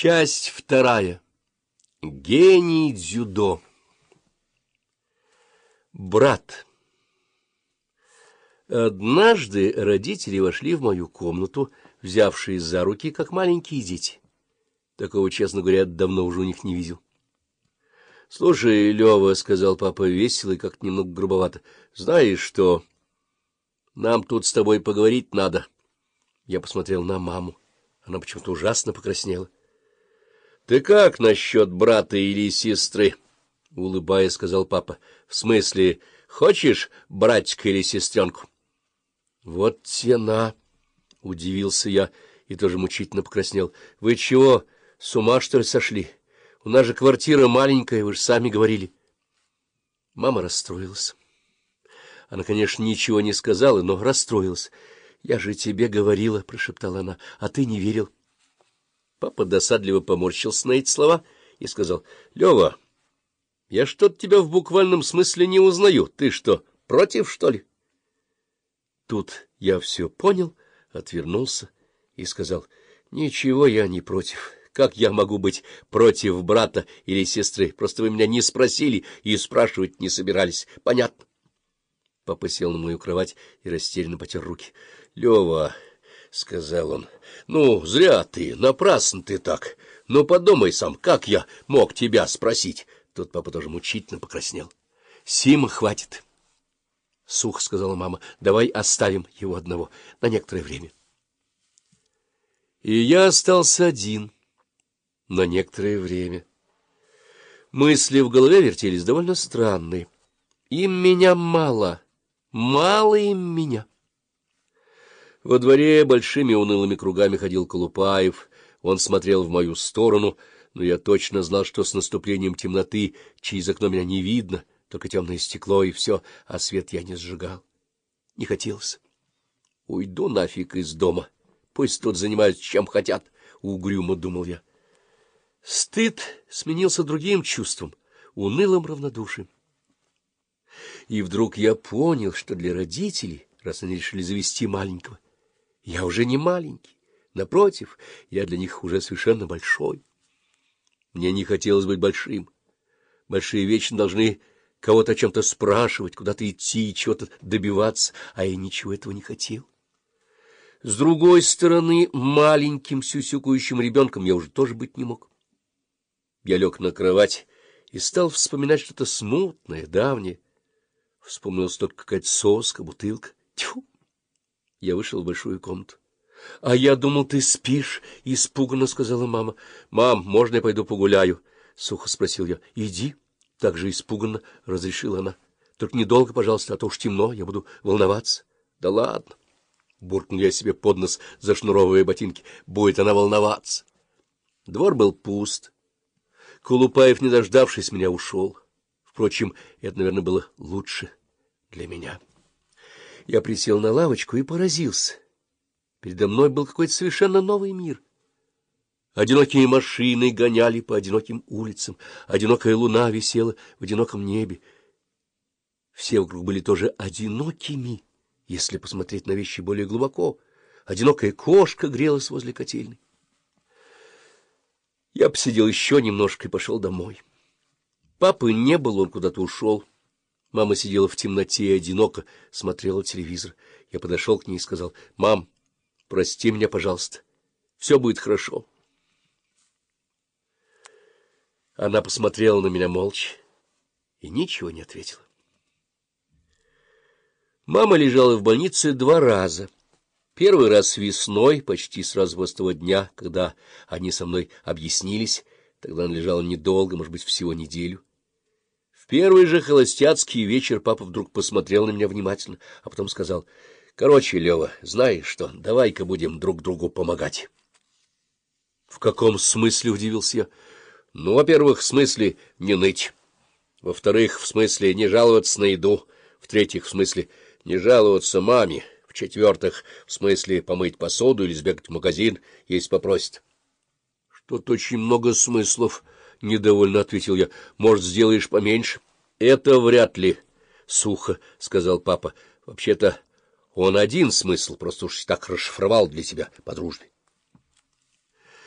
Часть вторая. Гений дзюдо. Брат. Однажды родители вошли в мою комнату, взявшие за руки, как маленькие дети. Такого, честно говоря, давно уже у них не видел. — Слушай, Лева, — сказал папа весело и как-то немного грубовато, — знаешь что? Нам тут с тобой поговорить надо. Я посмотрел на маму. Она почему-то ужасно покраснела. — Ты как насчет брата или сестры? — улыбаясь, сказал папа. — В смысле, хочешь братика или сестренку? — Вот тена! — удивился я и тоже мучительно покраснел. — Вы чего, с ума, что ли, сошли? У нас же квартира маленькая, вы же сами говорили. Мама расстроилась. Она, конечно, ничего не сказала, но расстроилась. — Я же тебе говорила, — прошептала она, — а ты не верил. — Папа досадливо поморщился на эти слова и сказал, — Лева, я что-то тебя в буквальном смысле не узнаю. Ты что, против, что ли? Тут я все понял, отвернулся и сказал, — Ничего я не против. Как я могу быть против брата или сестры? Просто вы меня не спросили и спрашивать не собирались. Понятно? Папа сел на мою кровать и растерянно потер руки. — Лева... — сказал он. — Ну, зря ты, напрасно ты так. Ну, подумай сам, как я мог тебя спросить? Тут папа тоже мучительно покраснел. — Сима, хватит. — сухо сказала мама. — Давай оставим его одного на некоторое время. И я остался один на некоторое время. Мысли в голове вертелись довольно странные. Им меня мало, мало им меня. Во дворе большими унылыми кругами ходил Колупаев. Он смотрел в мою сторону, но я точно знал, что с наступлением темноты через окно меня не видно, только темное стекло и все, а свет я не сжигал. Не хотелось. Уйду нафиг из дома. Пусть тут занимаются чем хотят, — угрюмо думал я. Стыд сменился другим чувством, унылым равнодушием. И вдруг я понял, что для родителей, раз они решили завести маленького, я уже не маленький. Напротив, я для них уже совершенно большой. Мне не хотелось быть большим. Большие вечно должны кого-то о чем-то спрашивать, куда-то идти, чего-то добиваться, а я ничего этого не хотел. С другой стороны, маленьким сюсюкающим ребенком я уже тоже быть не мог. Я лег на кровать и стал вспоминать что-то смутное, давнее. Вспомнилась только какая-то соска, бутылка. Тьфу! Я вышел в большую комнату. — А я думал, ты спишь, — испуганно сказала мама. — Мам, можно я пойду погуляю? — сухо спросил я. — Иди. Так же испуганно разрешила она. — Только недолго, пожалуйста, а то уж темно, я буду волноваться. — Да ладно. Буркнул я себе под нос, зашнуровывая ботинки. Будет она волноваться. Двор был пуст. Колупаев, не дождавшись меня, ушел. Впрочем, это, наверное, было лучше для меня. Я присел на лавочку и поразился. Передо мной был какой-то совершенно новый мир. Одинокие машины гоняли по одиноким улицам, одинокая луна висела в одиноком небе. Все вокруг были тоже одинокими, если посмотреть на вещи более глубоко. Одинокая кошка грелась возле котельной. Я посидел еще немножко и пошел домой. Папы не было, он куда-то ушел. Мама сидела в темноте и одиноко смотрела телевизор. Я подошел к ней и сказал, — Мам, прости меня, пожалуйста. Все будет хорошо. Она посмотрела на меня молча и ничего не ответила. Мама лежала в больнице два раза. Первый раз весной, почти сразу после того дня, когда они со мной объяснились. Тогда она лежала недолго, может быть, всего неделю первый же холостяцкий вечер папа вдруг посмотрел на меня внимательно, а потом сказал, — Короче, Лева, знаешь что, давай-ка будем друг другу помогать. — В каком смысле? — удивился я. — Ну, во-первых, в смысле не ныть. Во-вторых, в смысле не жаловаться на еду. В-третьих, в смысле не жаловаться маме. В-четвертых, в смысле помыть посуду или сбегать в магазин, если попросит. — Что-то очень много смыслов, —— недовольно ответил я. — Может, сделаешь поменьше? — Это вряд ли, — сухо сказал папа. — Вообще-то он один смысл, просто уж так расшифровал для тебя по.